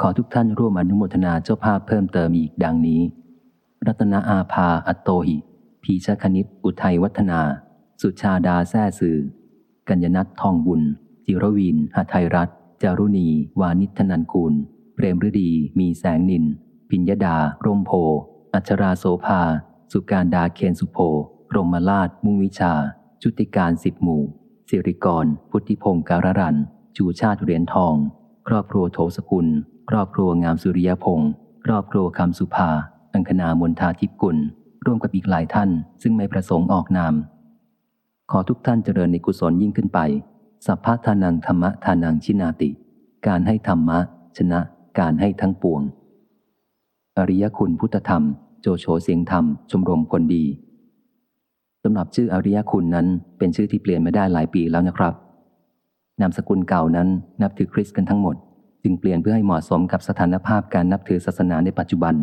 ขอทุกท่านร่วมอนุโมทนาเจ้าภาพเพิ่มเติมอีกดังนี้ รัตนาอาภาอัตโตหิ พีชคณิต อุทัยวัฒนา สุชาดาแซ่สื่อ กัญญนัททองบุญ จิรวินหาไทยรัฐ จารุณี วานิธนันกูล เปรมฤดี มีแสงนินพิญญดา ร่มโพ อัชราโสภา สุการดาเคนสุโพรมลาดมุ่งวิชาจุติการสิบหมู่ สิริกร พุทธิพงศ์การรัน จูชาติเหรียญทอง ครอบครัวโถสกุล ครอบครัวงามสุริยพงศ์ครอบครัวคำสุภา อังคณามนทาทิพกุล ร่วมกับอีกหลายท่าน ซึ่งไม่ประสงค์ออกนาม ขอทุกท่านเจริญในกุศลยิ่งขึ้นไป สัพพะทานังธรรมะทานังชินาติ การให้ธรรมะ ชนะ การให้ทั้งปวง อริยคุณพุทธธรรม โจโฉเสียงธรรม ชมรมคนดีสำหรับชื่ออริยคุณนั้นเป็นชื่อที่เปลี่ยนมาได้หลายปีแล้วนะครับ นามสกุลเก่านั้นนับถือคริสต์กันทั้งหมด จึงเปลี่ยนเพื่อให้เหมาะสมกับสถานภาพการนับถือศาสนาในปัจจุบัน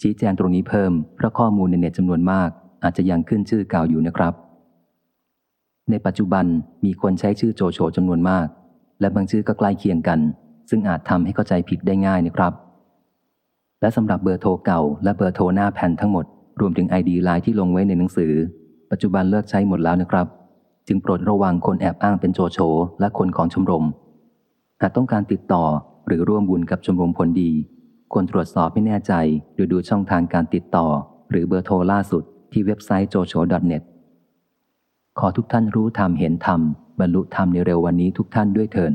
ชี้แจงตรงนี้เพิ่มเพราะข้อมูลในเน็ตจำนวนมาก อาจจะยังขึ้นชื่อเก่าอยู่นะครับ ในปัจจุบันมีคนใช้ชื่อโจโฉจำนวนมาก และบางชื่อก็ใกล้เคียงกัน ซึ่งอาจทำให้เข้าใจผิดได้ง่ายนะครับ และสำหรับเบอร์โทรเก่า และเบอร์โทรหน้าแผ่นทั้งหมด รวมถึงไอดีไลน์ที่ลงไว้ในหนังสือ ปัจจุบันเลิกใช้หมดแล้วนะครับ จึงโปรดระวังคนแอบอ้างเป็นโจโฉและคนของชมรม หากต้องการติดต่อหรือร่วมบุญกับชมรมผลดี ควรตรวจสอบให้แน่ใจโดยดูช่องทางการติดต่อ หรือเบอร์โทรล่าสุดที่เว็บไซต์ jocho.net ขอทุกท่านรู้ธรรมเห็นธรรมบรรลุธรรมในเร็ววันนี้ทุกท่านด้วยเถิน